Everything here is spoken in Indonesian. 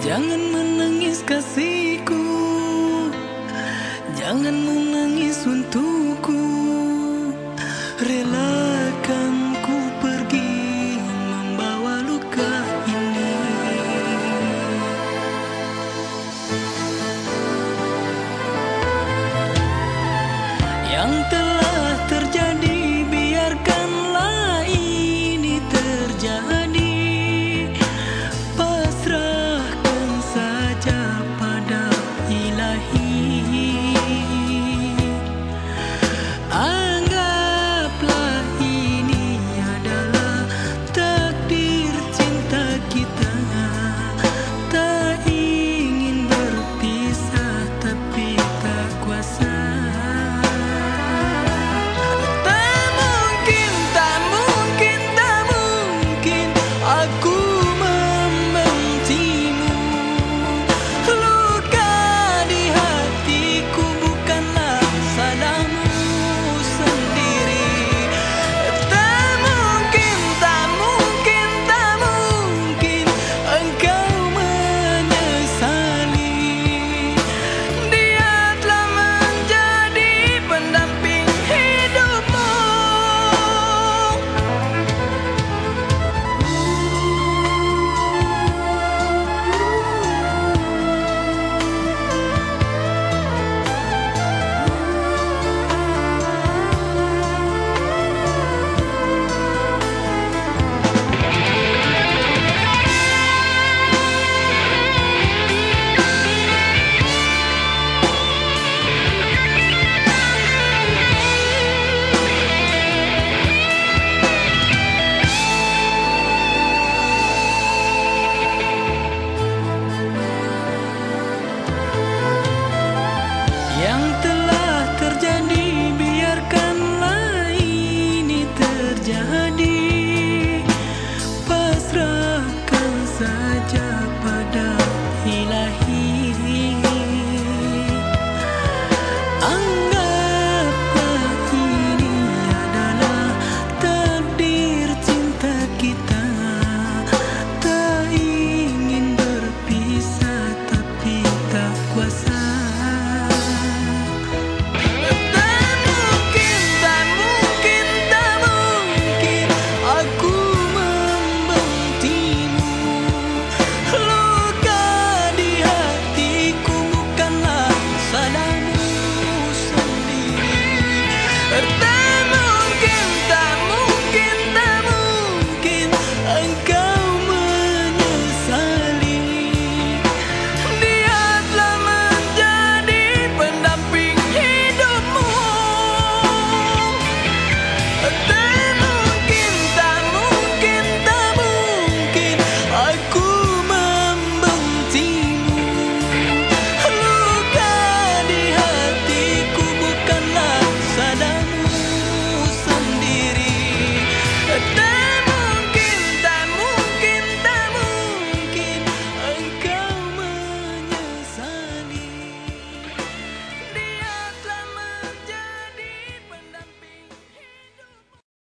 Jangan menangis kasihku. Jangan menangis untukku. Relakan ku pergi Membawa luka ini. Yang telah yang telah terjadi biarkanlah ini terjadi. Pasrahkan saja pada ilahi.